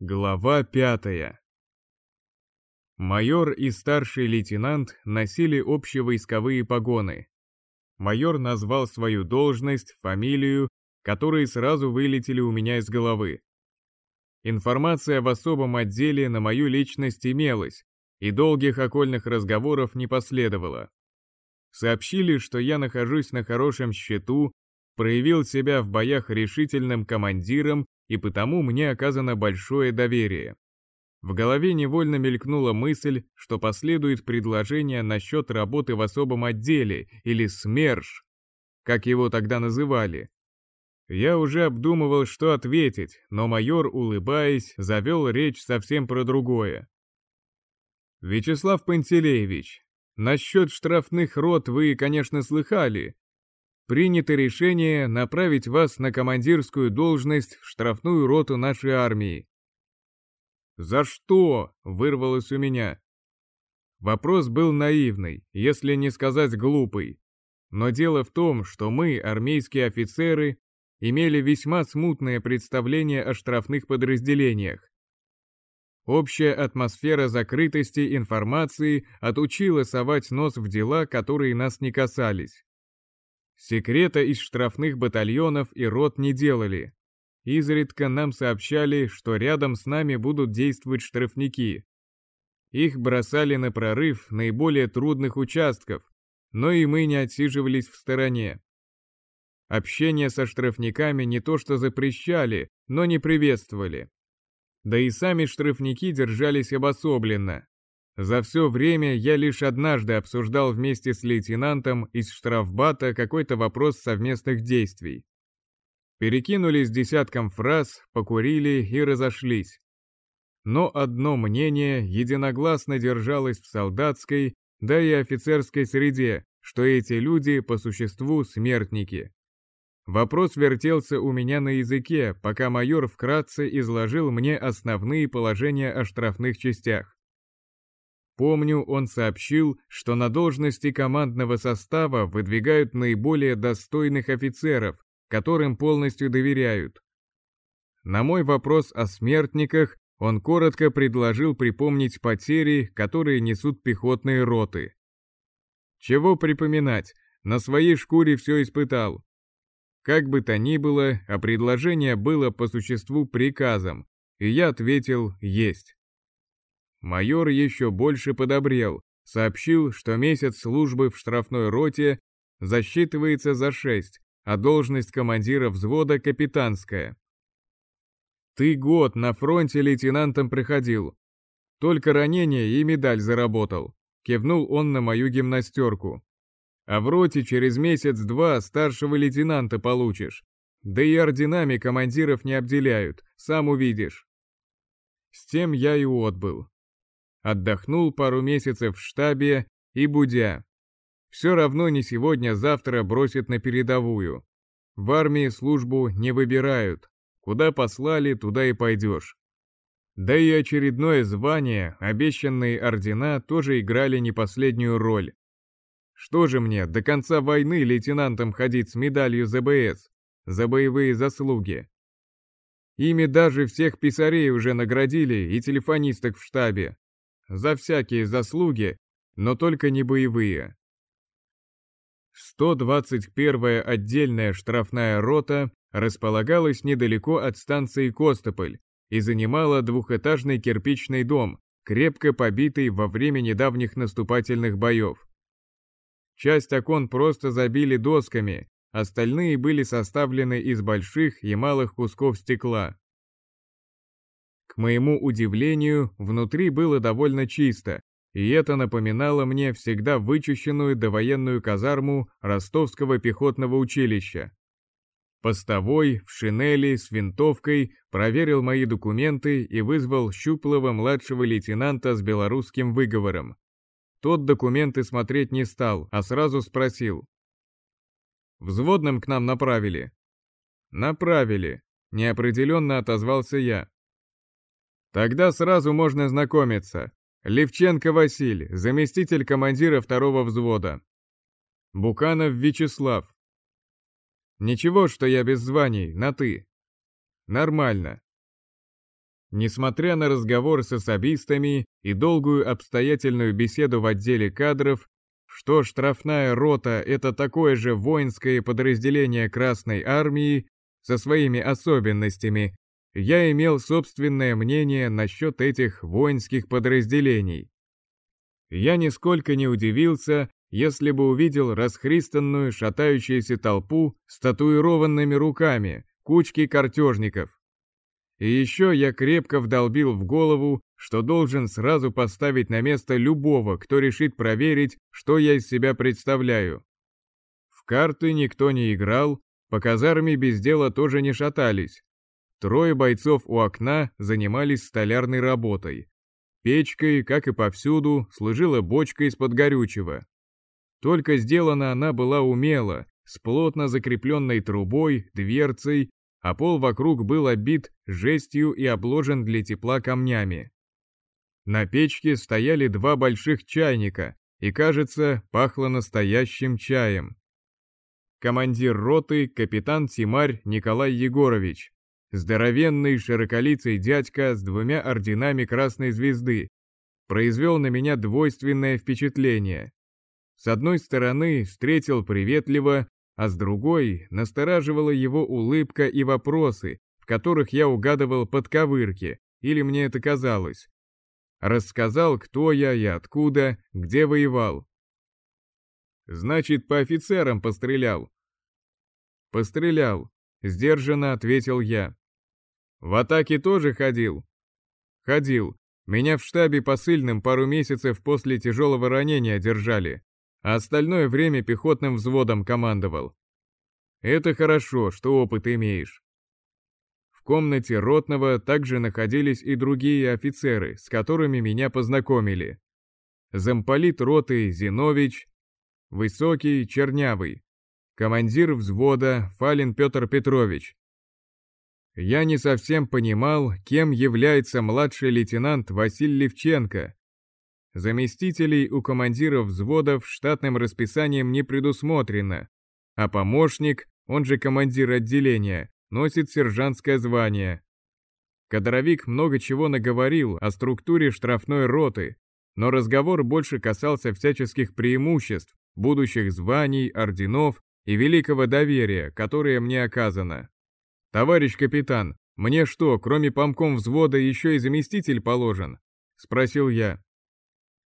Глава пятая Майор и старший лейтенант носили общевойсковые погоны. Майор назвал свою должность, фамилию, которые сразу вылетели у меня из головы. Информация в особом отделе на мою личность имелась, и долгих окольных разговоров не последовало. Сообщили, что я нахожусь на хорошем счету, проявил себя в боях решительным командиром и потому мне оказано большое доверие. В голове невольно мелькнула мысль, что последует предложение насчет работы в особом отделе или СМЕРШ, как его тогда называли. Я уже обдумывал, что ответить, но майор, улыбаясь, завел речь совсем про другое. «Вячеслав Пантелеевич, насчет штрафных рот вы, конечно, слыхали, принято решение направить вас на командирскую должность в штрафную роту нашей армии. «За что?» — вырвалось у меня. Вопрос был наивный, если не сказать глупый. Но дело в том, что мы, армейские офицеры, имели весьма смутное представление о штрафных подразделениях. Общая атмосфера закрытости информации отучила совать нос в дела, которые нас не касались. Секрета из штрафных батальонов и рот не делали. Изредка нам сообщали, что рядом с нами будут действовать штрафники. Их бросали на прорыв наиболее трудных участков, но и мы не отсиживались в стороне. Общение со штрафниками не то что запрещали, но не приветствовали. Да и сами штрафники держались обособленно, за все время я лишь однажды обсуждал вместе с лейтенантом из штрафбата какой-то вопрос совместных действий. Перекинулись десятком фраз, покурили и разошлись. Но одно мнение единогласно держалось в солдатской, да и офицерской среде, что эти люди по существу смертники. Вопрос вертелся у меня на языке, пока майор вкратце изложил мне основные положения о штрафных частях. Помню, он сообщил, что на должности командного состава выдвигают наиболее достойных офицеров, которым полностью доверяют. На мой вопрос о смертниках он коротко предложил припомнить потери, которые несут пехотные роты. Чего припоминать, на своей шкуре все испытал. Как бы то ни было, а предложение было по существу приказом, и я ответил «есть». Майор еще больше подобрел, сообщил, что месяц службы в штрафной роте засчитывается за шесть, а должность командира взвода капитанская. Ты год на фронте лейтенантом приходил. Только ранение и медаль заработал. Кивнул он на мою гимнастерку. А в роте через месяц-два старшего лейтенанта получишь. Да и орденами командиров не обделяют, сам увидишь. С тем я и отбыл отдохнул пару месяцев в штабе и будя. Все равно не сегодня-завтра бросит на передовую. В армии службу не выбирают. Куда послали, туда и пойдешь. Да и очередное звание, обещанные ордена тоже играли не последнюю роль. Что же мне, до конца войны лейтенантом ходить с медалью ЗБС, за боевые заслуги? Ими даже всех писарей уже наградили и телефонисток в штабе за всякие заслуги, но только не боевые. 121-я отдельная штрафная рота располагалась недалеко от станции Костополь и занимала двухэтажный кирпичный дом, крепко побитый во время недавних наступательных боев. Часть окон просто забили досками, остальные были составлены из больших и малых кусков стекла. К моему удивлению, внутри было довольно чисто, и это напоминало мне всегда вычищенную довоенную казарму Ростовского пехотного училища. Постовой в шинели с винтовкой проверил мои документы и вызвал щуплого младшего лейтенанта с белорусским выговором. Тот документы смотреть не стал, а сразу спросил. «Взводным к нам направили?» «Направили», — неопределенно отозвался я. Тогда сразу можно знакомиться. Левченко Василий, заместитель командира второго взвода. Буканов Вячеслав. Ничего, что я без званий, на «ты». Нормально. Несмотря на разговор с особистами и долгую обстоятельную беседу в отделе кадров, что штрафная рота — это такое же воинское подразделение Красной Армии со своими особенностями, я имел собственное мнение насчет этих воинских подразделений. Я нисколько не удивился, если бы увидел расхристанную шатающуюся толпу с татуированными руками, кучки картежников. И еще я крепко вдолбил в голову, что должен сразу поставить на место любого, кто решит проверить, что я из себя представляю. В карты никто не играл, по казарме без дела тоже не шатались. Трое бойцов у окна занимались столярной работой. Печкой, как и повсюду, служила бочка из-под горючего. Только сделана она была умело, с плотно закрепленной трубой, дверцей а пол вокруг был обит жестью и обложен для тепла камнями. На печке стояли два больших чайника, и, кажется, пахло настоящим чаем. Командир роты, капитан Тимарь Николай Егорович, здоровенный широколицый дядька с двумя орденами Красной Звезды, произвел на меня двойственное впечатление. С одной стороны, встретил приветливо, а с другой настораживала его улыбка и вопросы, в которых я угадывал подковырки, или мне это казалось. Рассказал, кто я и откуда, где воевал. Значит, по офицерам пострелял. Пострелял, сдержанно ответил я. В атаке тоже ходил? Ходил. Меня в штабе посыльным пару месяцев после тяжелого ранения держали а остальное время пехотным взводом командовал. Это хорошо, что опыт имеешь. В комнате Ротного также находились и другие офицеры, с которыми меня познакомили. Замполит роты Зинович, высокий, чернявый, командир взвода Фалин Петр Петрович. Я не совсем понимал, кем является младший лейтенант Василий Левченко, Заместителей у командиров взводов штатным расписанием не предусмотрено, а помощник, он же командир отделения, носит сержантское звание. Кадровик много чего наговорил о структуре штрафной роты, но разговор больше касался всяческих преимуществ, будущих званий, орденов и великого доверия, которое мне оказано. «Товарищ капитан, мне что, кроме помком взвода еще и заместитель положен?» — спросил я.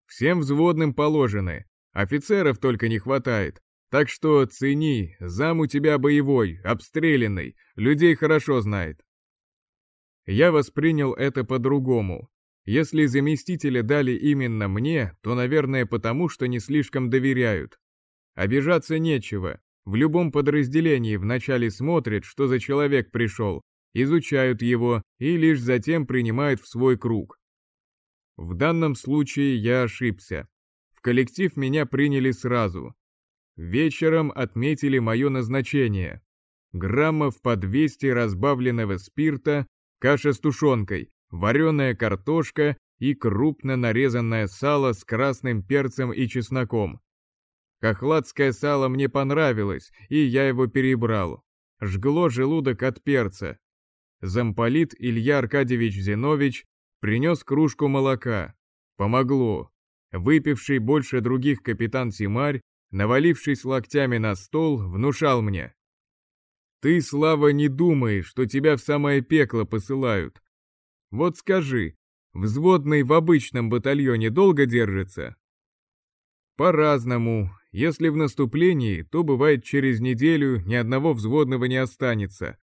Всем взводным положены, офицеров только не хватает. Так что цени, зам у тебя боевой, обстрелянный, людей хорошо знает. Я воспринял это по-другому. Если заместителя дали именно мне, то, наверное, потому, что не слишком доверяют. Обижаться нечего. В любом подразделении вначале смотрят, что за человек пришел, изучают его и лишь затем принимают в свой круг. В данном случае я ошибся. В коллектив меня приняли сразу. Вечером отметили мое назначение. Граммов по 200 разбавленного спирта, каша с тушенкой, вареная картошка и крупно нарезанное сало с красным перцем и чесноком. Хохладское сало мне понравилось, и я его перебрал. Жгло желудок от перца. Замполит Илья Аркадьевич Зинович Принес кружку молока. Помогло. Выпивший больше других капитан Симарь, навалившись локтями на стол, внушал мне. «Ты, Слава, не думаешь, что тебя в самое пекло посылают. Вот скажи, взводный в обычном батальоне долго держится?» «По-разному. Если в наступлении, то бывает через неделю ни одного взводного не останется.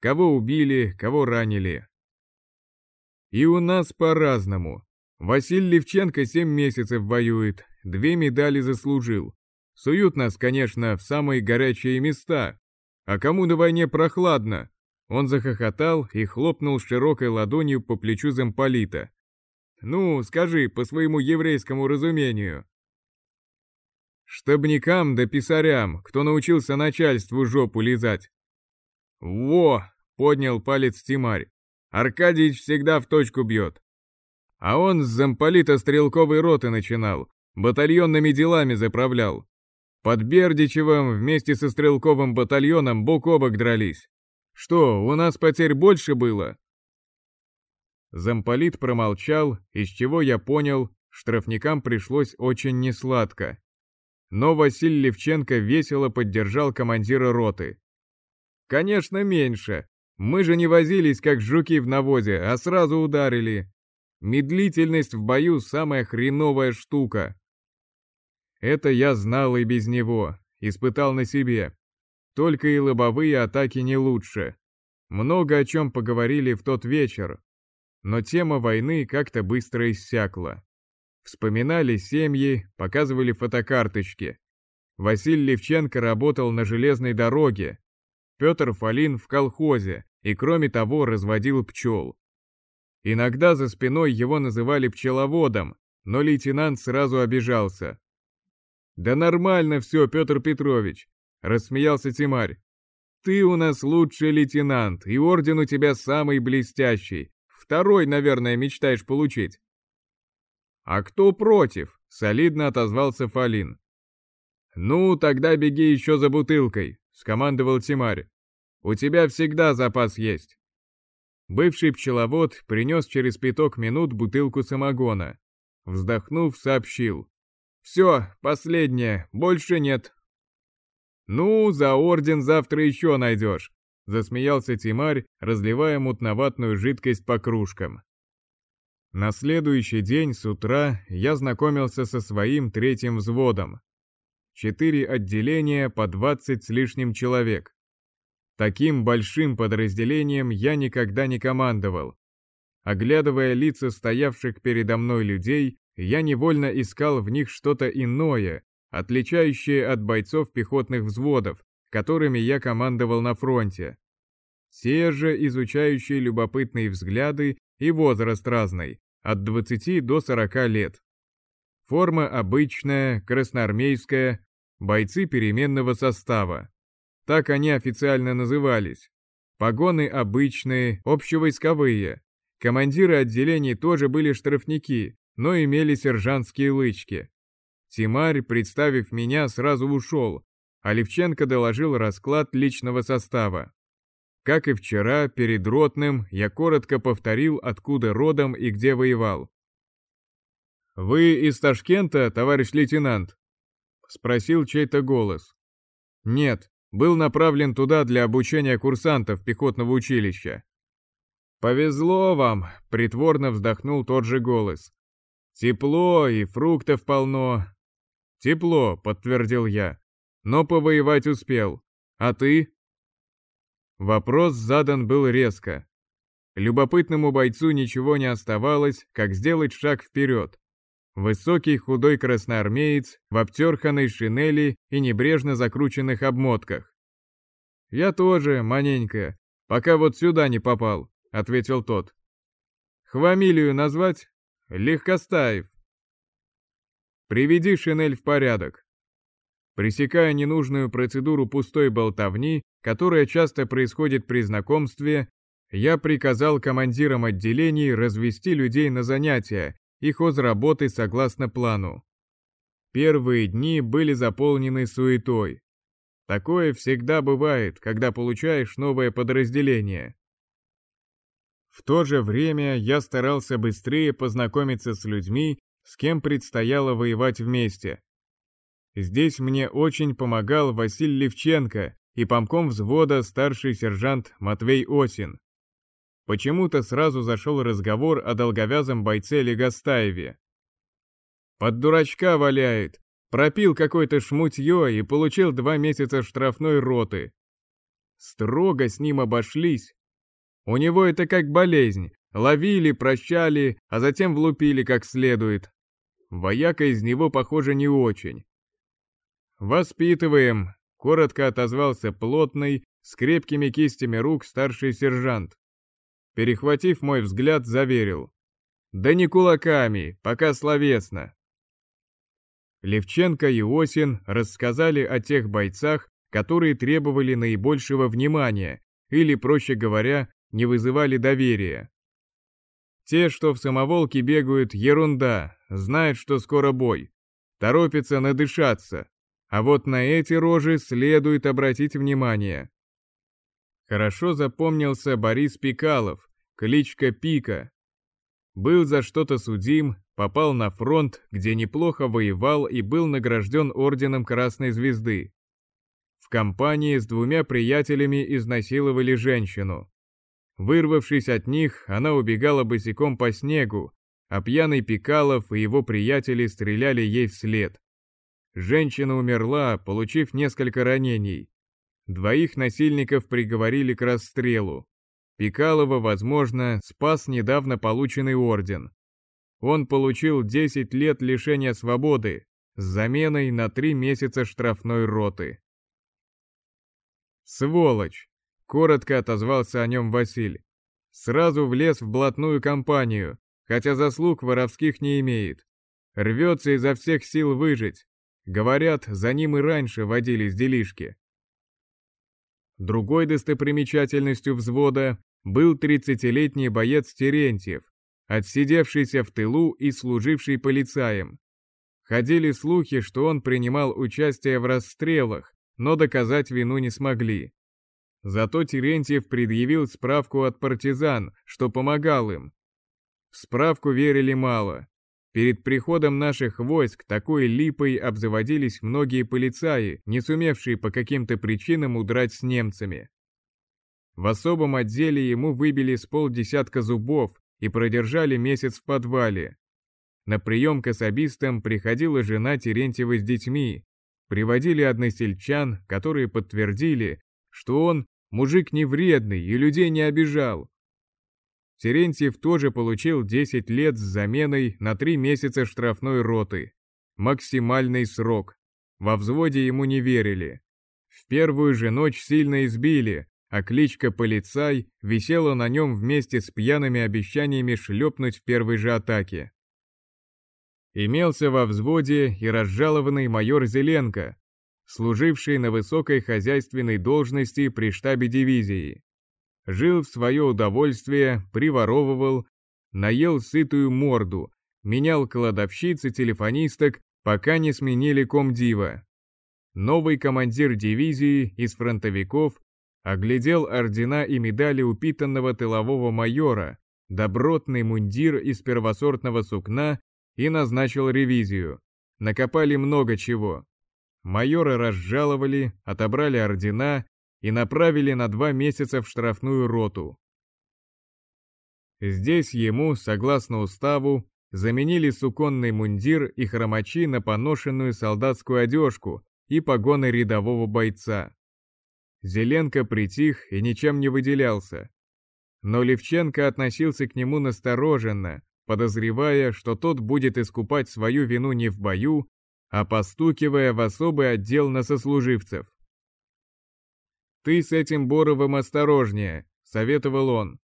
Кого убили, кого ранили. И у нас по-разному. Василий Левченко семь месяцев воюет, две медали заслужил. Суют нас, конечно, в самые горячие места. А кому на войне прохладно? Он захохотал и хлопнул широкой ладонью по плечу замполита. «Ну, скажи, по своему еврейскому разумению». «Штабникам да писарям, кто научился начальству жопу лизать». «Во!» — поднял палец Тимарь. Аркадьич всегда в точку бьет. А он с замполита стрелковой роты начинал, батальонными делами заправлял. Под Бердичевым вместе со стрелковым батальоном бок о бок дрались. Что, у нас потерь больше было? Замполит промолчал, из чего я понял, штрафникам пришлось очень несладко. Но Василий Левченко весело поддержал командира роты. «Конечно, меньше. Мы же не возились, как жуки в навозе, а сразу ударили. Медлительность в бою – самая хреновая штука. Это я знал и без него, испытал на себе. Только и лобовые атаки не лучше. Много о чем поговорили в тот вечер, но тема войны как-то быстро иссякла. Вспоминали семьи, показывали фотокарточки. Василий Левченко работал на железной дороге, Петр Фалин в колхозе и кроме того разводил пчел. Иногда за спиной его называли пчеловодом, но лейтенант сразу обижался. «Да нормально все, Петр Петрович», — рассмеялся Тимарь. «Ты у нас лучший лейтенант, и орден у тебя самый блестящий. Второй, наверное, мечтаешь получить». «А кто против?» — солидно отозвался Фалин. «Ну, тогда беги еще за бутылкой», — скомандовал Тимарь. «У тебя всегда запас есть». Бывший пчеловод принес через пяток минут бутылку самогона. Вздохнув, сообщил. Все, последнее, больше нет. Ну, за орден завтра еще найдешь, засмеялся Тимарь, разливая мутноватную жидкость по кружкам. На следующий день с утра я знакомился со своим третьим взводом. Четыре отделения по двадцать с лишним человек. Таким большим подразделением я никогда не командовал. Оглядывая лица стоявших передо мной людей, я невольно искал в них что-то иное, отличающее от бойцов пехотных взводов, которыми я командовал на фронте. Те же изучающие любопытные взгляды и возраст разный, от 20 до 40 лет. Форма обычная, красноармейская, бойцы переменного состава. Так они официально назывались. Погоны обычные, общевойсковые. Командиры отделений тоже были штрафники, но имели сержантские лычки. Тимарь, представив меня, сразу ушел, а Левченко доложил расклад личного состава. Как и вчера, перед ротным я коротко повторил, откуда родом и где воевал. «Вы из Ташкента, товарищ лейтенант?» — спросил чей-то голос. «Нет, был направлен туда для обучения курсантов пехотного училища». «Повезло вам», — притворно вздохнул тот же голос. Тепло и фруктов полно. Тепло, подтвердил я. Но повоевать успел. А ты? Вопрос задан был резко. Любопытному бойцу ничего не оставалось, как сделать шаг вперед. Высокий худой красноармеец в обтерханной шинели и небрежно закрученных обмотках. «Я тоже, маненько, пока вот сюда не попал», — ответил тот. «Хвамилию назвать?» Легкостаев. Приведи шинель в порядок. Пресекая ненужную процедуру пустой болтовни, которая часто происходит при знакомстве, я приказал командирам отделений развести людей на занятия и хозработы согласно плану. Первые дни были заполнены суетой. Такое всегда бывает, когда получаешь новое подразделение. В то же время я старался быстрее познакомиться с людьми, с кем предстояло воевать вместе. Здесь мне очень помогал Василий Левченко и помком взвода старший сержант Матвей Осин. Почему-то сразу зашел разговор о долговязом бойце Легостаеве. Под дурачка валяет, пропил какое-то шмутье и получил два месяца штрафной роты. Строго с ним обошлись, у него это как болезнь. Ловили, прощали, а затем влупили как следует. Вояка из него, похоже, не очень. «Воспитываем», — коротко отозвался плотный, с крепкими кистями рук старший сержант. Перехватив мой взгляд, заверил. «Да не кулаками, пока словесно». Левченко и Осин рассказали о тех бойцах, которые требовали наибольшего внимания, или, проще говоря, не вызывали доверия. Те, что в самоволке бегают, ерунда, знают, что скоро бой. Торопятся надышаться. А вот на эти рожи следует обратить внимание. Хорошо запомнился Борис Пикалов, кличка Пика. Был за что-то судим, попал на фронт, где неплохо воевал и был награжден орденом Красной Звезды. В компании с двумя приятелями изнасиловали женщину. Вырвавшись от них, она убегала босиком по снегу, а пьяный Пикалов и его приятели стреляли ей вслед. Женщина умерла, получив несколько ранений. Двоих насильников приговорили к расстрелу. Пикалова, возможно, спас недавно полученный орден. Он получил 10 лет лишения свободы с заменой на 3 месяца штрафной роты. «Сволочь!» — коротко отозвался о нем Василь. Сразу влез в блатную компанию, хотя заслуг воровских не имеет. Рвется изо всех сил выжить. Говорят, за ним и раньше водились делишки. Другой достопримечательностью взвода был 30-летний боец Терентьев, отсидевшийся в тылу и служивший полицаем. Ходили слухи, что он принимал участие в расстрелах, но доказать вину не смогли. Зато Терентьев предъявил справку от партизан, что помогал им. В справку верили мало. Перед приходом наших войск такой липой обзаводились многие полицаи, не сумевшие по каким-то причинам удрать с немцами. В особом отделе ему выбили с полдесятка зубов и продержали месяц в подвале. На прием к особистам приходила жена Терентьева с детьми, приводили односельчан, которые подтвердили, что он мужик не вредный и людей не обижал. Терентьев тоже получил 10 лет с заменой на 3 месяца штрафной роты. Максимальный срок. Во взводе ему не верили. В первую же ночь сильно избили, а кличка «Полицай» висела на нем вместе с пьяными обещаниями шлепнуть в первой же атаке. Имелся во взводе и разжалованный майор Зеленко, служивший на высокой хозяйственной должности при штабе дивизии. Жил в свое удовольствие, приворовывал, наел сытую морду, менял кладовщиц и телефонисток, пока не сменили комдива. Новый командир дивизии из фронтовиков оглядел ордена и медали упитанного тылового майора, добротный мундир из первосортного сукна и назначил ревизию. Накопали много чего. Майора разжаловали, отобрали ордена и направили на два месяца в штрафную роту. Здесь ему, согласно уставу, заменили суконный мундир и хромачи на поношенную солдатскую одежку и погоны рядового бойца. Зеленко притих и ничем не выделялся. Но Левченко относился к нему настороженно, подозревая, что тот будет искупать свою вину не в бою, а постукивая в особый отдел на сослуживцев. «Ты с этим Боровым осторожнее», — советовал он.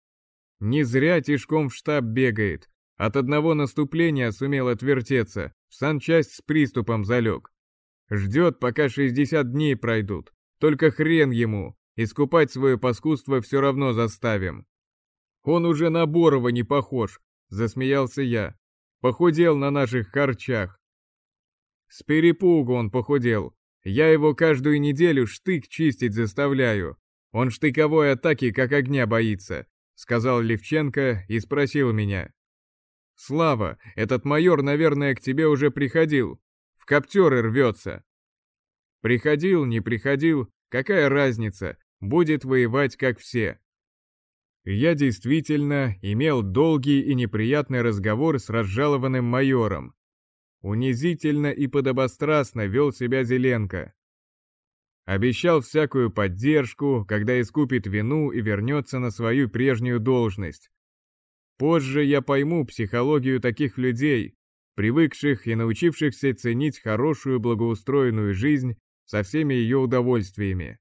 «Не зря тишком в штаб бегает. От одного наступления сумел отвертеться, в санчасть с приступом залег. Ждет, пока 60 дней пройдут. Только хрен ему, искупать свое паскудство все равно заставим. Он уже на Борова не похож, засмеялся я. Похудел на наших харчах. С перепугу он похудел. Я его каждую неделю штык чистить заставляю. Он штыковой атаки как огня боится, сказал Левченко и спросил меня. Слава, этот майор, наверное, к тебе уже приходил. В коптеры рвется. Приходил, не приходил, какая разница, будет воевать как все. Я действительно имел долгий и неприятный разговор с разжалованным майором. Унизительно и подобострастно вел себя Зеленко. Обещал всякую поддержку, когда искупит вину и вернется на свою прежнюю должность. Позже я пойму психологию таких людей, привыкших и научившихся ценить хорошую благоустроенную жизнь со всеми ее удовольствиями.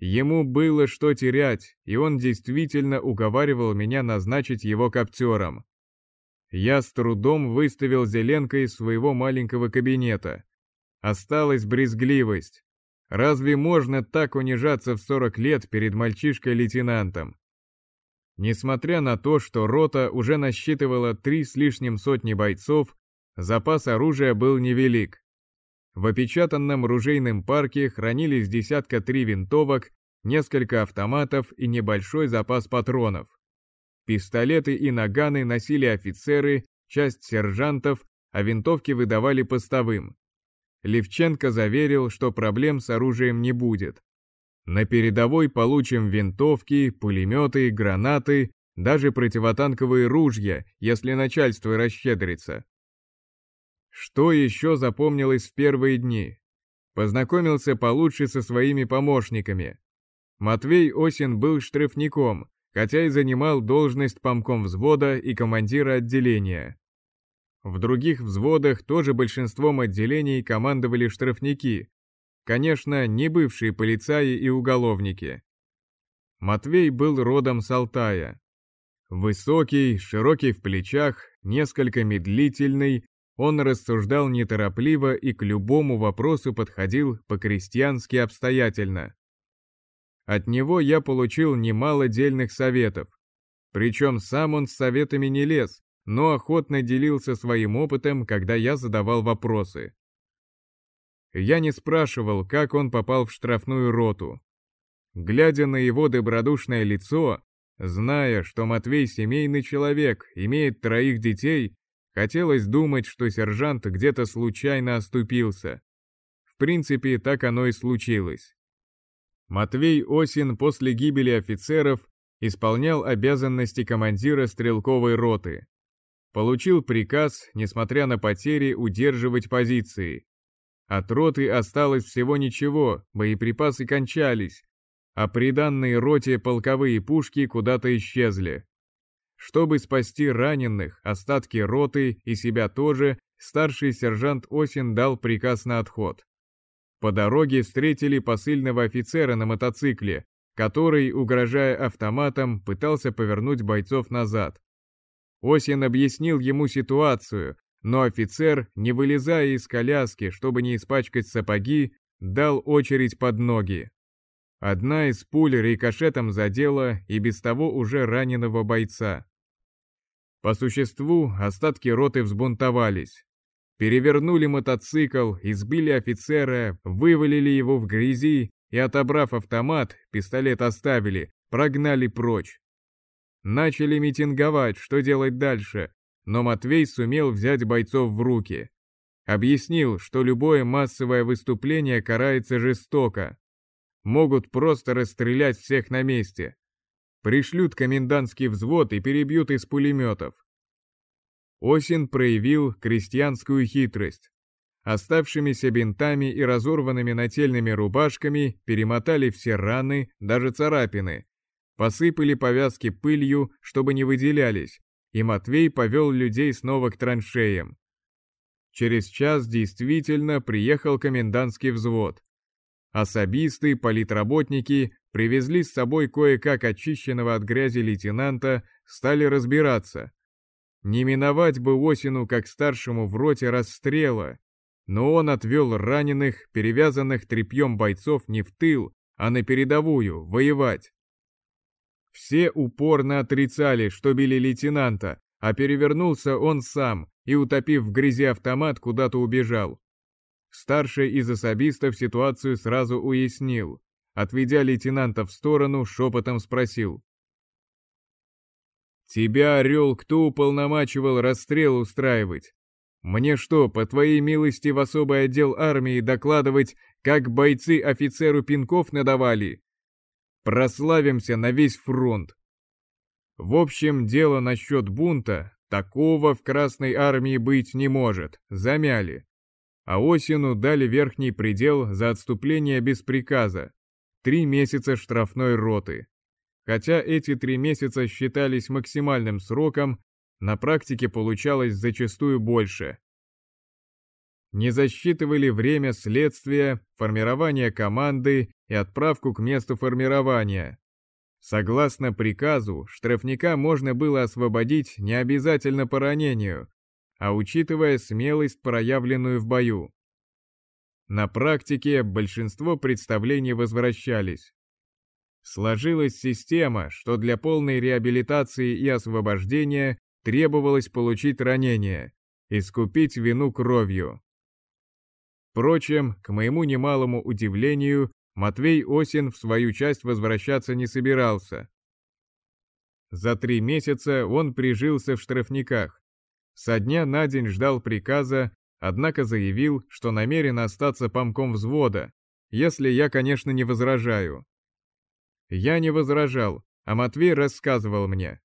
Ему было что терять, и он действительно уговаривал меня назначить его коптером. Я с трудом выставил Зеленко из своего маленького кабинета. Осталась брезгливость. Разве можно так унижаться в 40 лет перед мальчишкой-лейтенантом? Несмотря на то, что рота уже насчитывала три с лишним сотни бойцов, запас оружия был невелик. В опечатанном ружейном парке хранились десятка три винтовок, несколько автоматов и небольшой запас патронов. Пистолеты и наганы носили офицеры, часть сержантов, а винтовки выдавали постовым. Левченко заверил, что проблем с оружием не будет. На передовой получим винтовки, пулеметы, гранаты, даже противотанковые ружья, если начальство расщедрится. Что еще запомнилось в первые дни? Познакомился получше со своими помощниками. Матвей Осин был штрафником, хотя и занимал должность помком взвода и командира отделения. В других взводах тоже большинством отделений командовали штрафники, конечно, не бывшие полицаи и уголовники. Матвей был родом с Алтая. Высокий, широкий в плечах, несколько медлительный, он рассуждал неторопливо и к любому вопросу подходил по-крестьянски обстоятельно. От него я получил немало дельных советов. Причем сам он с советами не лез, но охотно делился своим опытом, когда я задавал вопросы. Я не спрашивал, как он попал в штрафную роту. Глядя на его добродушное лицо, зная, что Матвей семейный человек, имеет троих детей, хотелось думать, что сержант где-то случайно оступился. В принципе, так оно и случилось. Матвей Осин после гибели офицеров исполнял обязанности командира стрелковой роты. Получил приказ, несмотря на потери, удерживать позиции. От роты осталось всего ничего, боеприпасы кончались, а приданные роте полковые пушки куда-то исчезли. Чтобы спасти раненых, остатки роты и себя тоже, старший сержант Осин дал приказ на отход. По дороге встретили посыльного офицера на мотоцикле, который, угрожая автоматом, пытался повернуть бойцов назад. Осин объяснил ему ситуацию, но офицер, не вылезая из коляски, чтобы не испачкать сапоги, дал очередь под ноги. Одна из пуль рикошетом задела и без того уже раненого бойца. По существу остатки роты взбунтовались. Перевернули мотоцикл, избили офицера, вывалили его в грязи и, отобрав автомат, пистолет оставили, прогнали прочь. Начали митинговать, что делать дальше, но Матвей сумел взять бойцов в руки. Объяснил, что любое массовое выступление карается жестоко. Могут просто расстрелять всех на месте. Пришлют комендантский взвод и перебьют из пулеметов. Осин проявил крестьянскую хитрость. Оставшимися бинтами и разорванными нательными рубашками перемотали все раны, даже царапины. Посыпали повязки пылью, чтобы не выделялись, и Матвей повел людей снова к траншеям. Через час действительно приехал комендантский взвод. Особисты, политработники привезли с собой кое-как очищенного от грязи лейтенанта, стали разбираться, не миновать бы Осину, как старшему в роте расстрела, но он отвел раненых, перевязанных тряпьем бойцов не в тыл, а на передовую, воевать. Все упорно отрицали, что били лейтенанта, а перевернулся он сам и, утопив в грязи автомат, куда-то убежал. Старший из особистов ситуацию сразу уяснил. Отведя лейтенанта в сторону, шепотом спросил. Тебя, Орел, кто уполномачивал расстрел устраивать? Мне что, по твоей милости в особый отдел армии докладывать, как бойцы офицеру пинков надавали? Прославимся на весь фронт. В общем, дело насчет бунта, такого в Красной армии быть не может, замяли. А осенью дали верхний предел за отступление без приказа. Три месяца штрафной роты. Хотя эти три месяца считались максимальным сроком, на практике получалось зачастую больше. Не засчитывали время следствия, формирование команды и отправку к месту формирования. Согласно приказу, штрафника можно было освободить не обязательно по ранению, а учитывая смелость, проявленную в бою. На практике большинство представлений возвращались. Сложилась система, что для полной реабилитации и освобождения требовалось получить ранение, искупить вину кровью. Впрочем, к моему немалому удивлению, Матвей Осин в свою часть возвращаться не собирался. За три месяца он прижился в штрафниках. Со дня на день ждал приказа, однако заявил, что намерен остаться помком взвода, если я, конечно, не возражаю. Я не возражал, а Матвей рассказывал мне.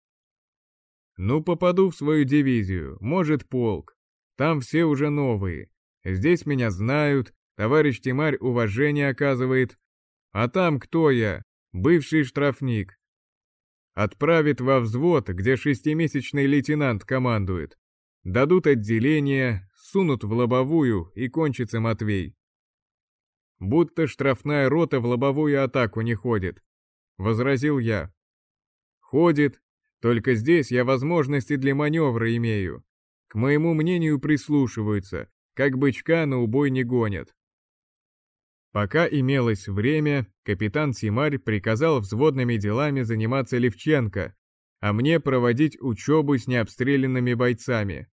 Ну, попаду в свою дивизию, может, полк. Там все уже новые. Здесь меня знают, товарищ Тимарь уважение оказывает. А там кто я? Бывший штрафник. Отправит во взвод, где шестимесячный лейтенант командует. Дадут отделение, сунут в лобовую и кончится Матвей. Будто штрафная рота в лобовую атаку не ходит. Возразил я. Ходит, только здесь я возможности для маневра имею. К моему мнению прислушиваются, как бычка на убой не гонят. Пока имелось время, капитан Симарь приказал взводными делами заниматься Левченко, а мне проводить учебу с необстрелянными бойцами.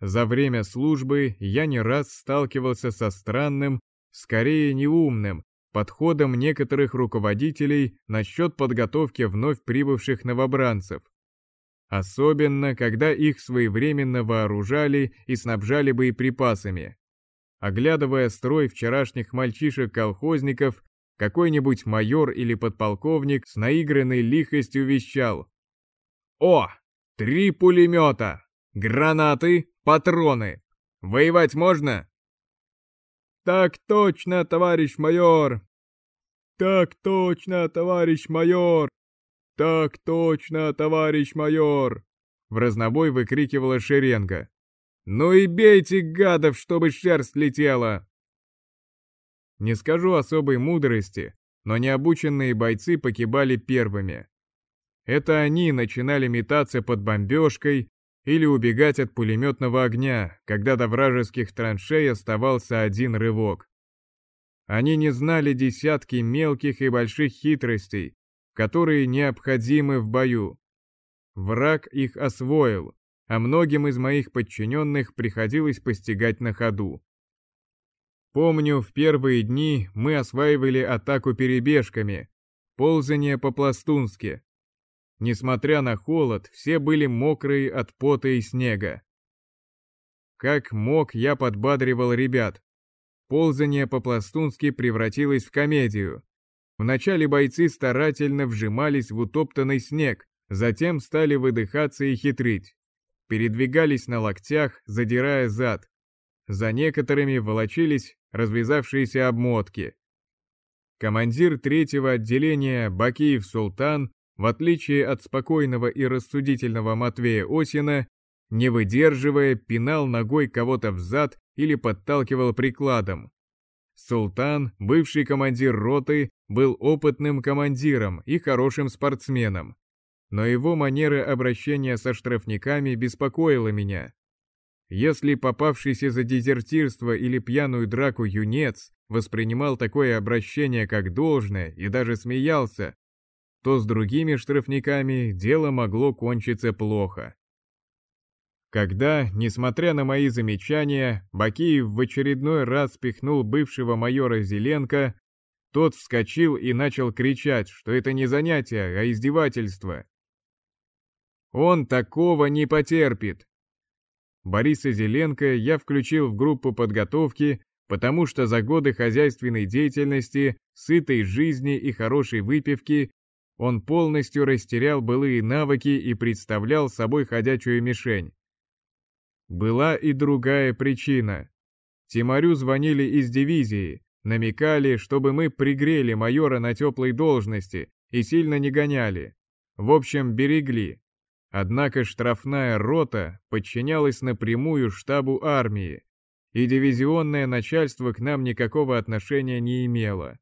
За время службы я не раз сталкивался со странным, скорее неумным, подходом некоторых руководителей насчет подготовки вновь прибывших новобранцев. Особенно, когда их своевременно вооружали и снабжали боеприпасами. Оглядывая строй вчерашних мальчишек-колхозников, какой-нибудь майор или подполковник с наигранной лихостью вещал. «О, три пулемета! Гранаты, патроны! Воевать можно?» «Так точно, товарищ майор!» «Так точно, товарищ майор!» «Так точно, товарищ майор!» В разнобой выкрикивала шеренга. «Ну и бейте гадов, чтобы шерсть летела!» Не скажу особой мудрости, но необученные бойцы погибали первыми. Это они начинали метаться под бомбежкой или убегать от пулеметного огня, когда до вражеских траншей оставался один рывок. Они не знали десятки мелких и больших хитростей, которые необходимы в бою. Враг их освоил, а многим из моих подчиненных приходилось постигать на ходу. Помню, в первые дни мы осваивали атаку перебежками, ползание по-пластунски. Несмотря на холод, все были мокрые от пота и снега. Как мог, я подбадривал ребят. Ползание по-пластунски превратилось в комедию. Вначале бойцы старательно вжимались в утоптанный снег, затем стали выдыхаться и хитрить передвигались на локтях, задирая зад. За некоторыми волочились развязавшиеся обмотки. Командир третьего отделения Бакиев Султан, в отличие от спокойного и рассудительного Матвея Осина, не выдерживая, пинал ногой кого-то в зад или подталкивал прикладом. Султан, бывший командир роты, был опытным командиром и хорошим спортсменом но его манера обращения со штрафниками беспокоила меня. Если попавшийся за дезертирство или пьяную драку юнец воспринимал такое обращение как должное и даже смеялся, то с другими штрафниками дело могло кончиться плохо. Когда, несмотря на мои замечания, Бакиев в очередной раз спихнул бывшего майора Зеленко, тот вскочил и начал кричать, что это не занятие, а издевательство, он такого не потерпит. Бориса Зеленко я включил в группу подготовки, потому что за годы хозяйственной деятельности, сытой жизни и хорошей выпивки он полностью растерял былые навыки и представлял собой ходячую мишень. Была и другая причина. Тимарю звонили из дивизии, намекали, чтобы мы пригрели майора на теплой должности и сильно не гоняли. В общем, берегли. Однако штрафная рота подчинялась напрямую штабу армии, и дивизионное начальство к нам никакого отношения не имело.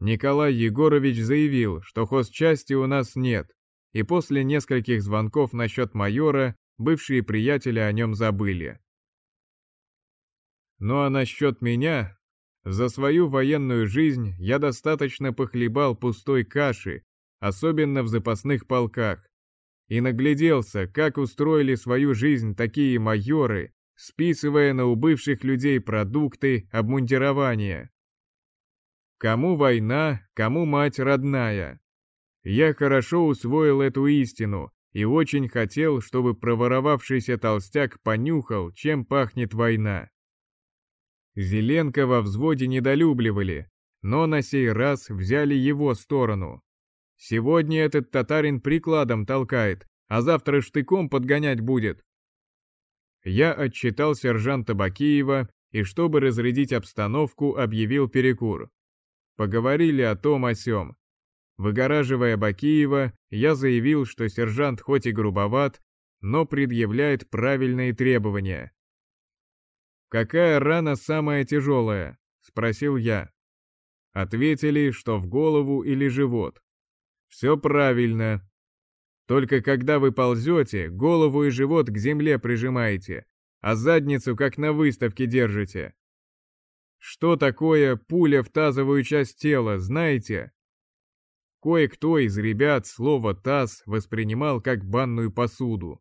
Николай Егорович заявил, что хозчасти у нас нет, и после нескольких звонков насчет майора бывшие приятели о нем забыли. Ну а насчет меня, за свою военную жизнь я достаточно похлебал пустой каши, особенно в запасных полках, и нагляделся, как устроили свою жизнь такие майоры, списывая на убывших людей продукты, обмундирование. Кому война, кому мать родная. Я хорошо усвоил эту истину и очень хотел, чтобы проворовавшийся толстяк понюхал, чем пахнет война. Зеленко во взводе недолюбливали, но на сей раз взяли его сторону. Сегодня этот татарин прикладом толкает, а завтра штыком подгонять будет. Я отчитал сержанта Бакиева и, чтобы разрядить обстановку, объявил перекур. Поговорили о том о сём. Выгораживая Бакиева, я заявил, что сержант хоть и грубоват, но предъявляет правильные требования. «Какая рана самая тяжелая?» — спросил я. Ответили, что в голову или живот. Все правильно. Только когда вы ползете, голову и живот к земле прижимаете, а задницу как на выставке держите. Что такое пуля в тазовую часть тела, знаете? Кое-кто из ребят слово «таз» воспринимал как банную посуду.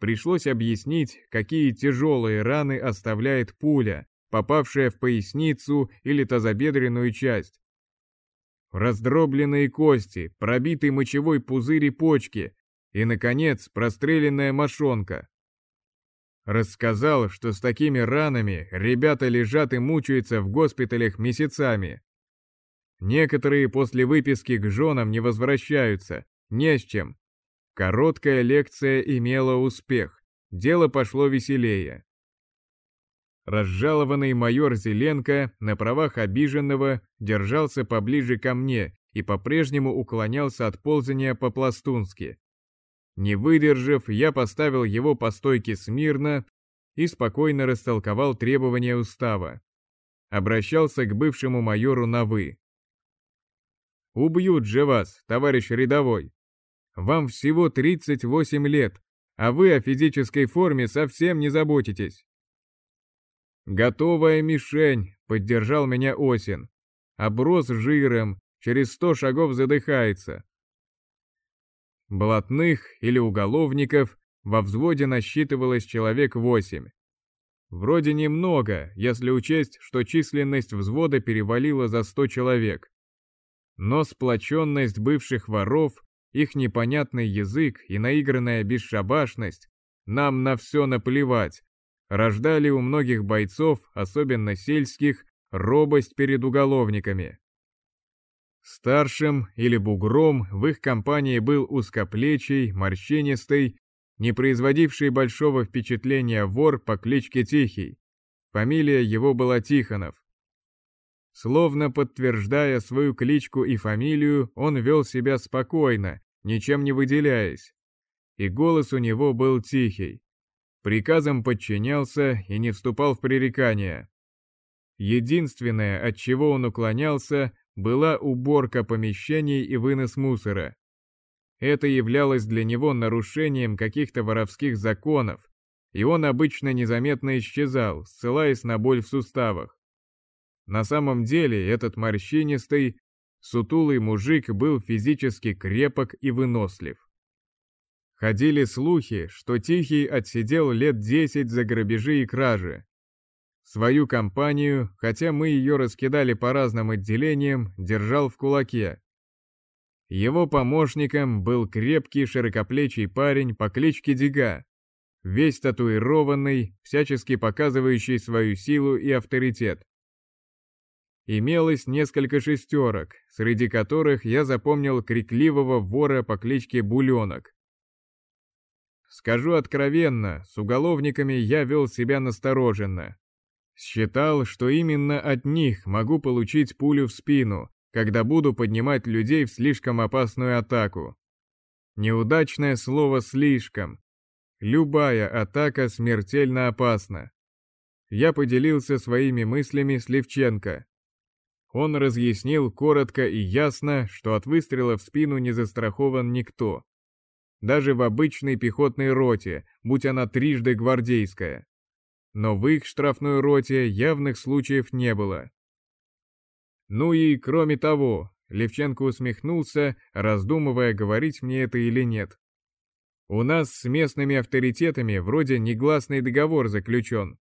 Пришлось объяснить, какие тяжелые раны оставляет пуля, попавшая в поясницу или тазобедренную часть. Раздробленные кости, пробитый мочевой пузырь и почки и, наконец, простреленная мошонка. Рассказал, что с такими ранами ребята лежат и мучаются в госпиталях месяцами. Некоторые после выписки к женам не возвращаются, не с чем. Короткая лекция имела успех, дело пошло веселее. Разжалованный майор Зеленко на правах обиженного держался поближе ко мне и по-прежнему уклонялся от ползания по-пластунски. Не выдержав, я поставил его по стойке смирно и спокойно растолковал требования устава. Обращался к бывшему майору на «вы». «Убьют же вас, товарищ рядовой. Вам всего 38 лет, а вы о физической форме совсем не заботитесь. «Готовая мишень», — поддержал меня Осин. Оброс жиром, через сто шагов задыхается. Блатных или уголовников во взводе насчитывалось человек восемь. Вроде немного, если учесть, что численность взвода перевалила за сто человек. Но сплоченность бывших воров, их непонятный язык и наигранная бесшабашность нам на все наплевать, рождали у многих бойцов, особенно сельских, робость перед уголовниками. Старшим или бугром в их компании был узкоплечий, морщинистый, не производивший большого впечатления вор по кличке Тихий. Фамилия его была Тихонов. Словно подтверждая свою кличку и фамилию, он вел себя спокойно, ничем не выделяясь. И голос у него был тихий. Приказам подчинялся и не вступал в пререкания. Единственное, от чего он уклонялся, была уборка помещений и вынос мусора. Это являлось для него нарушением каких-то воровских законов, и он обычно незаметно исчезал, ссылаясь на боль в суставах. На самом деле этот морщинистый, сутулый мужик был физически крепок и вынослив. Ходили слухи, что Тихий отсидел лет десять за грабежи и кражи. Свою компанию, хотя мы ее раскидали по разным отделениям, держал в кулаке. Его помощником был крепкий широкоплечий парень по кличке Дига, весь татуированный, всячески показывающий свою силу и авторитет. Имелось несколько шестерок, среди которых я запомнил крикливого вора по кличке Буленок. Скажу откровенно, с уголовниками я вел себя настороженно. Считал, что именно от них могу получить пулю в спину, когда буду поднимать людей в слишком опасную атаку. Неудачное слово «слишком». Любая атака смертельно опасна. Я поделился своими мыслями с Левченко. Он разъяснил коротко и ясно, что от выстрела в спину не застрахован никто даже в обычной пехотной роте, будь она трижды гвардейская. Но в их штрафной роте явных случаев не было. Ну и кроме того, Левченко усмехнулся, раздумывая, говорить мне это или нет. У нас с местными авторитетами вроде негласный договор заключен.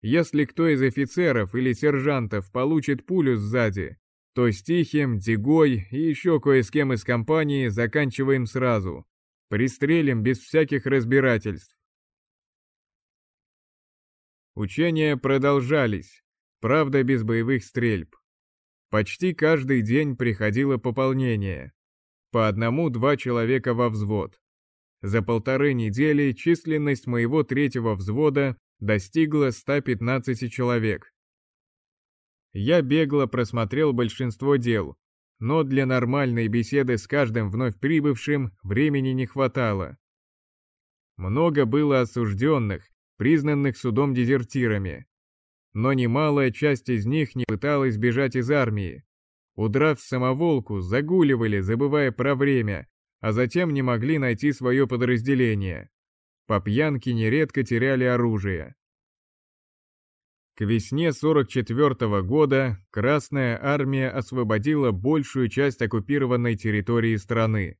Если кто из офицеров или сержантов получит пулю сзади, то с Тихим, Дигой и еще кое с кем из компании заканчиваем сразу. Пристрелим без всяких разбирательств. Учения продолжались, правда без боевых стрельб. Почти каждый день приходило пополнение. По одному-два человека во взвод. За полторы недели численность моего третьего взвода достигла 115 человек. Я бегло просмотрел большинство дел, но для нормальной беседы с каждым вновь прибывшим времени не хватало. Много было осужденных, признанных судом дезертирами. Но немалая часть из них не пыталась бежать из армии. Удрав самоволку, загуливали, забывая про время, а затем не могли найти свое подразделение. По пьянке нередко теряли оружие. К весне 44 -го года Красная Армия освободила большую часть оккупированной территории страны.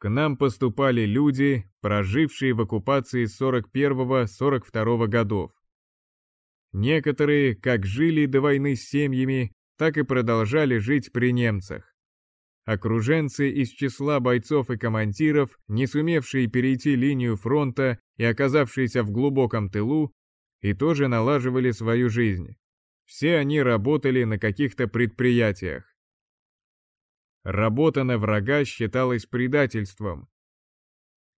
К нам поступали люди, прожившие в оккупации 41-42 годов. Некоторые как жили до войны с семьями, так и продолжали жить при немцах. Окруженцы из числа бойцов и командиров, не сумевшие перейти линию фронта и оказавшиеся в глубоком тылу, и тоже налаживали свою жизнь. Все они работали на каких-то предприятиях. Работа на врага считалась предательством.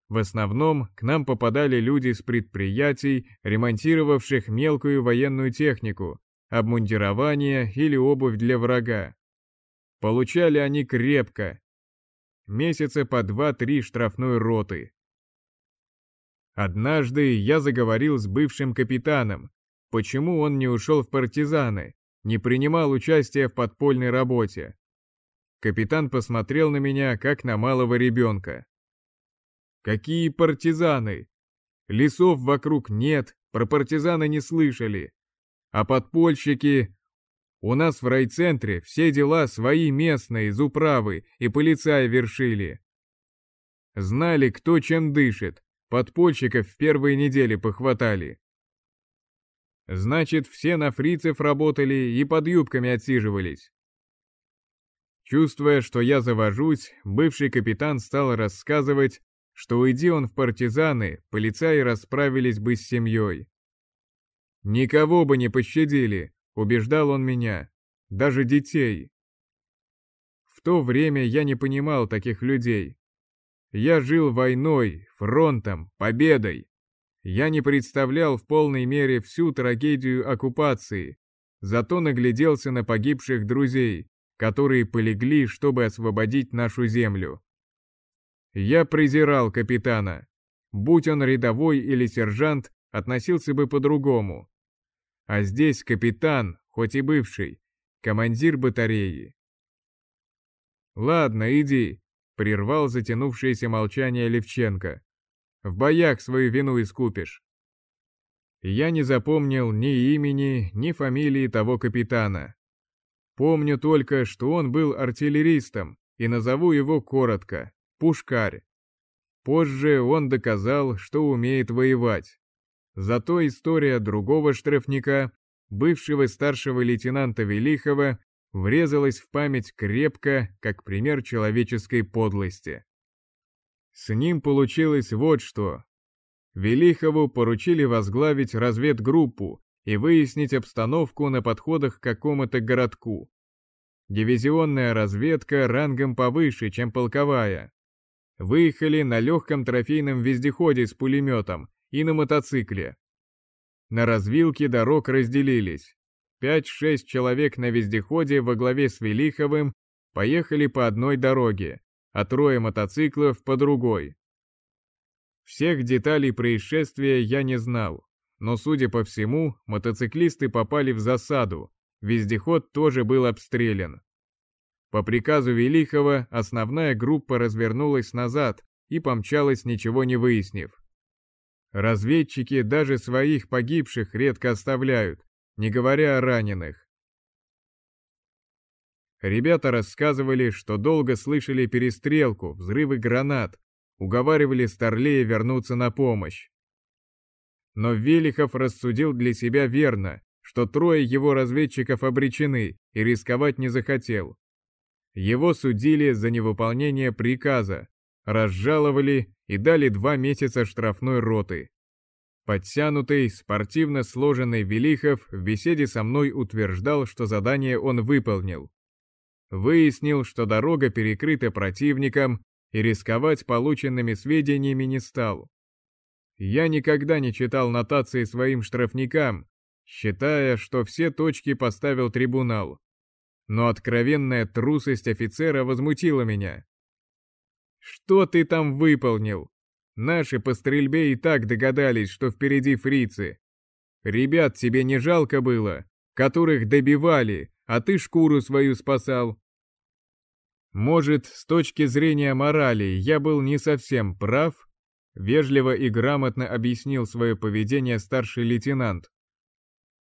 В основном к нам попадали люди с предприятий, ремонтировавших мелкую военную технику, обмундирование или обувь для врага. Получали они крепко. Месяца по два-три штрафной роты. Однажды я заговорил с бывшим капитаном, почему он не ушел в партизаны, не принимал участия в подпольной работе. Капитан посмотрел на меня, как на малого ребенка. «Какие партизаны? Лесов вокруг нет, про партизаны не слышали. А подпольщики... У нас в райцентре все дела свои местные, из управы и полицаи вершили. Знали, кто чем дышит, Подпольщиков в первые недели похватали. Значит, все на фрицев работали и под юбками отсиживались. Чувствуя, что я завожусь, бывший капитан стал рассказывать, что уйди он в партизаны, полицаи расправились бы с семьей. «Никого бы не пощадили», — убеждал он меня, — «даже детей». В то время я не понимал таких людей, я жил войной, фронтом, победой. Я не представлял в полной мере всю трагедию оккупации, зато нагляделся на погибших друзей, которые полегли, чтобы освободить нашу землю. Я презирал капитана. Будь он рядовой или сержант, относился бы по-другому. А здесь капитан, хоть и бывший, командир батареи. «Ладно, иди, Прервал затянувшееся молчание Левченко. В боях свою вину искупишь. Я не запомнил ни имени, ни фамилии того капитана. Помню только, что он был артиллеристом, и назову его коротко – Пушкарь. Позже он доказал, что умеет воевать. Зато история другого штрафника, бывшего старшего лейтенанта Велихова, врезалась в память крепко, как пример человеческой подлости. С ним получилось вот что. Велихову поручили возглавить разведгруппу и выяснить обстановку на подходах к какому-то городку. Дивизионная разведка рангом повыше, чем полковая. Выехали на легком трофейном вездеходе с пулеметом и на мотоцикле. На развилке дорог разделились. Пять-шесть человек на вездеходе во главе с Велиховым поехали по одной дороге, а трое мотоциклов по другой. Всех деталей происшествия я не знал, но, судя по всему, мотоциклисты попали в засаду, вездеход тоже был обстрелян. По приказу Велихова основная группа развернулась назад и помчалась, ничего не выяснив. Разведчики даже своих погибших редко оставляют, не говоря о раненых. Ребята рассказывали, что долго слышали перестрелку, взрывы гранат, уговаривали Старлея вернуться на помощь. Но Велихов рассудил для себя верно, что трое его разведчиков обречены и рисковать не захотел. Его судили за невыполнение приказа, разжаловали и дали два месяца штрафной роты. Подтянутый, спортивно сложенный Велихов в беседе со мной утверждал, что задание он выполнил. Выяснил, что дорога перекрыта противником, и рисковать полученными сведениями не стал. Я никогда не читал нотации своим штрафникам, считая, что все точки поставил трибунал. Но откровенная трусость офицера возмутила меня. «Что ты там выполнил? Наши по стрельбе и так догадались, что впереди фрицы. Ребят тебе не жалко было, которых добивали, а ты шкуру свою спасал. Может, с точки зрения морали я был не совсем прав? Вежливо и грамотно объяснил свое поведение старший лейтенант.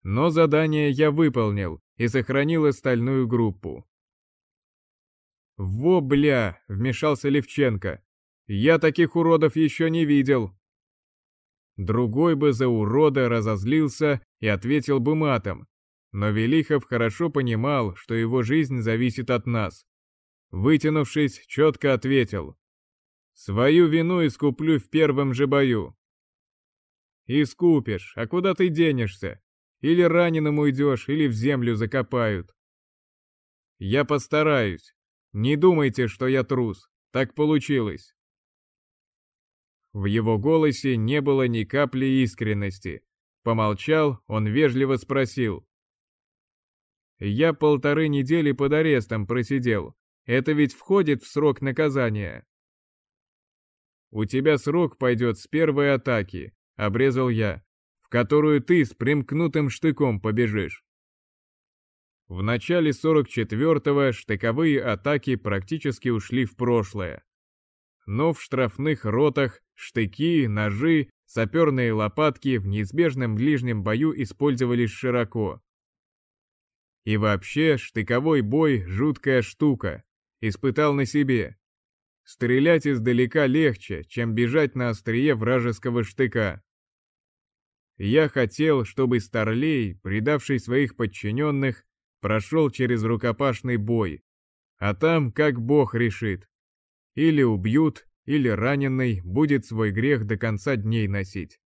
Но задание я выполнил и сохранил остальную группу. «Во, бля!» — вмешался Левченко. Я таких уродов еще не видел. Другой бы за урода разозлился и ответил бы матом. Но Велихов хорошо понимал, что его жизнь зависит от нас. Вытянувшись, четко ответил. «Свою вину искуплю в первом же бою». «Искупишь, а куда ты денешься? Или раненым уйдешь, или в землю закопают». «Я постараюсь. Не думайте, что я трус. Так получилось». В его голосе не было ни капли искренности. Помолчал, он вежливо спросил. «Я полторы недели под арестом просидел. Это ведь входит в срок наказания». «У тебя срок пойдет с первой атаки», — обрезал я, «в которую ты с примкнутым штыком побежишь». В начале 44-го штыковые атаки практически ушли в прошлое но в штрафных ротах штыки, ножи, саперные лопатки в неизбежном ближнем бою использовались широко. И вообще, штыковой бой – жуткая штука. Испытал на себе. Стрелять издалека легче, чем бежать на острие вражеского штыка. Я хотел, чтобы Старлей, предавший своих подчиненных, прошел через рукопашный бой. А там как бог решит. Или убьют, или раненый будет свой грех до конца дней носить.